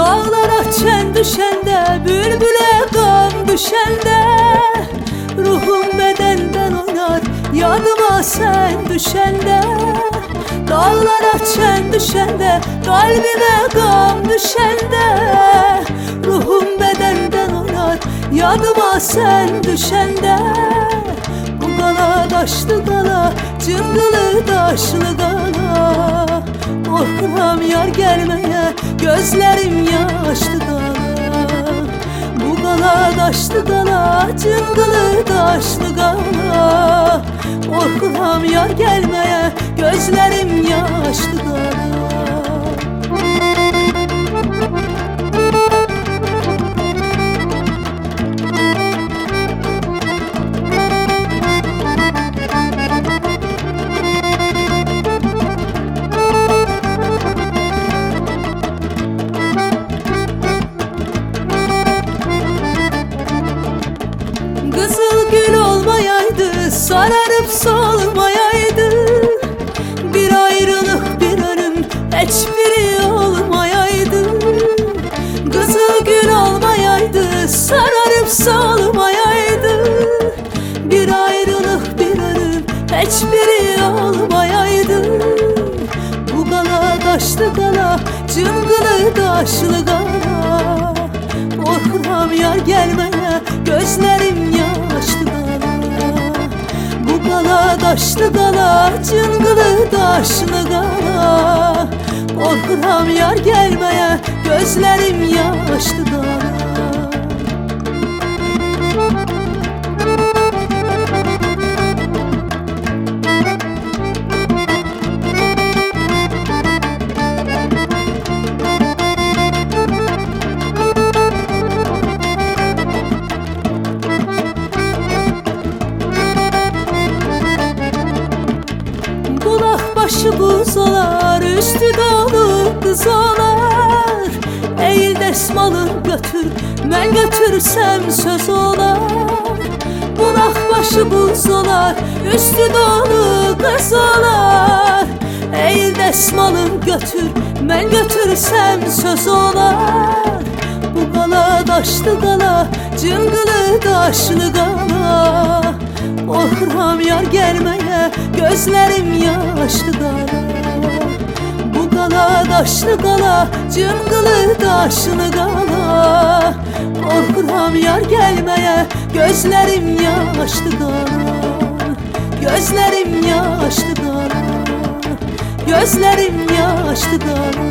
Dağlara çen düşende Bülbüle gam düşende. Ruhum bedenden oynar Yanıma sen düşende. Dağlara çen düşende Kalbime gam düşende. Ruhum bedenden oynar Yanıma sen düşende. Bu gala taşlı gala Cıngılı taşlı gala. Korkuram yar gelme Gözlerim yaşlı gala Bu gala taşlı gala Cıngılı taşlı gala Korkuram yar gelmeye Gözlerim yaşlı gala Sararıp solmayaydı Bir ayrılık bir ölüm Hiçbiri olmayaydı. Kızıl gül olmayaydı Sararıp solmayaydı Bir ayrılık bir ölüm Hiçbiri olmayaydı. Bu gala taşlı gala Cıngılı taşlı gala. Korkuram yar gelmeye Gözlerim Bu gala taşlı gala Cıngılı taşlı gala Korkuram yar gelmeye Gözlerim yaşlı götürsem söz olar. Kulak başı buz olar, üstü dolu kız olar. Eğil desmalı götür, ben götürsem söz olar. Bu gala taşlı gala, cıngılı taşlı gala. Korkuram yar gelmeye Gözlerim yaşlı gala gala taşlı gala Cıngılı taşlı gala. Korkuram yar gelmeye Gözlerim yaşlı gala. Gözlerim yaşlı gala Gözlerim yaşlı gala